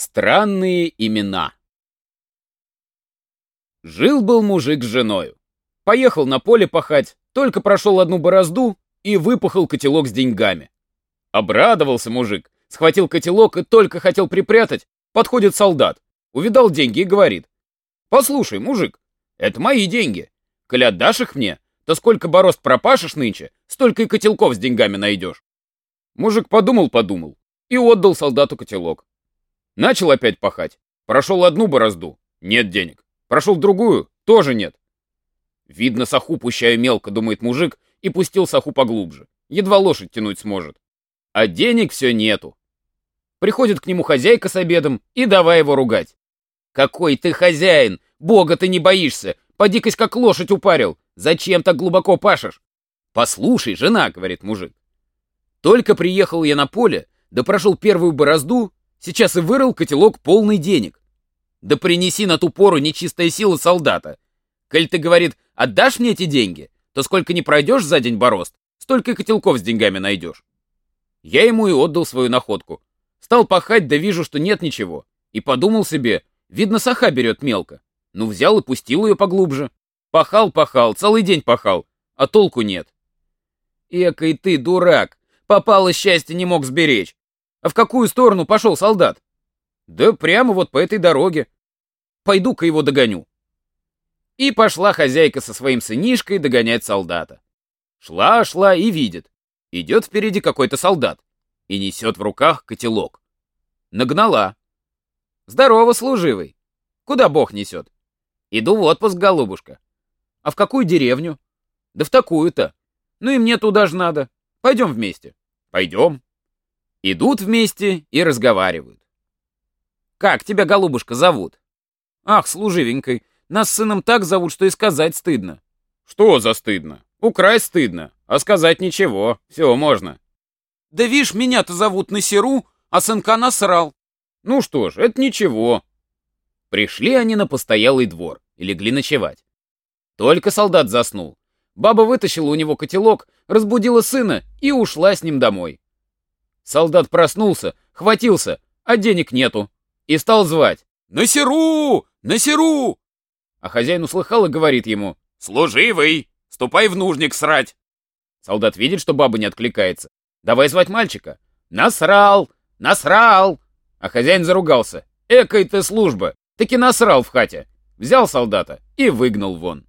Странные имена. Жил-был мужик с женою. Поехал на поле пахать, только прошел одну борозду и выпахал котелок с деньгами. Обрадовался мужик, схватил котелок и только хотел припрятать, подходит солдат, увидал деньги и говорит. «Послушай, мужик, это мои деньги. Коли отдашь их мне, то сколько борозд пропашешь нынче, столько и котелков с деньгами найдешь». Мужик подумал-подумал и отдал солдату котелок. Начал опять пахать. Прошел одну борозду. Нет денег. Прошел другую. Тоже нет. Видно, саху пущаю мелко, думает мужик, и пустил саху поглубже. Едва лошадь тянуть сможет. А денег все нету. Приходит к нему хозяйка с обедом и давай его ругать. «Какой ты хозяин! Бога ты не боишься! Поди-кась как лошадь упарил! Зачем так глубоко пашешь?» «Послушай, жена», — говорит мужик. «Только приехал я на поле, да прошел первую борозду, Сейчас и вырыл котелок полный денег. Да принеси на ту пору нечистая сила солдата. Коль ты, говорит, отдашь мне эти деньги, то сколько не пройдешь за день борозд, столько и котелков с деньгами найдешь. Я ему и отдал свою находку. Стал пахать, да вижу, что нет ничего. И подумал себе, видно, саха берет мелко. Ну, взял и пустил ее поглубже. Пахал, пахал, целый день пахал, а толку нет. Экой ты, дурак, попало счастье не мог сберечь. А в какую сторону пошел солдат? Да прямо вот по этой дороге. Пойду-ка его догоню. И пошла хозяйка со своим сынишкой догонять солдата. Шла, шла и видит. Идет впереди какой-то солдат и несет в руках котелок. Нагнала. Здорово, служивый. Куда бог несет? Иду в отпуск, голубушка. А в какую деревню? Да в такую-то. Ну и мне туда же надо. Пойдем вместе. Пойдем. Идут вместе и разговаривают. «Как тебя, голубушка, зовут?» «Ах, служивенькой, нас с сыном так зовут, что и сказать стыдно». «Что за стыдно? Украсть стыдно, а сказать ничего, все можно». «Да вишь, меня-то зовут Насеру, а сынка насрал». «Ну что ж, это ничего». Пришли они на постоялый двор и легли ночевать. Только солдат заснул. Баба вытащила у него котелок, разбудила сына и ушла с ним домой. Солдат проснулся, хватился, а денег нету. И стал звать. «Насеру! Насеру!» А хозяин услыхал и говорит ему. «Служивый! Ступай в нужник срать!» Солдат видит, что баба не откликается. «Давай звать мальчика!» «Насрал! Насрал!» А хозяин заругался. «Экой ты служба! Таки насрал в хате!» Взял солдата и выгнал вон.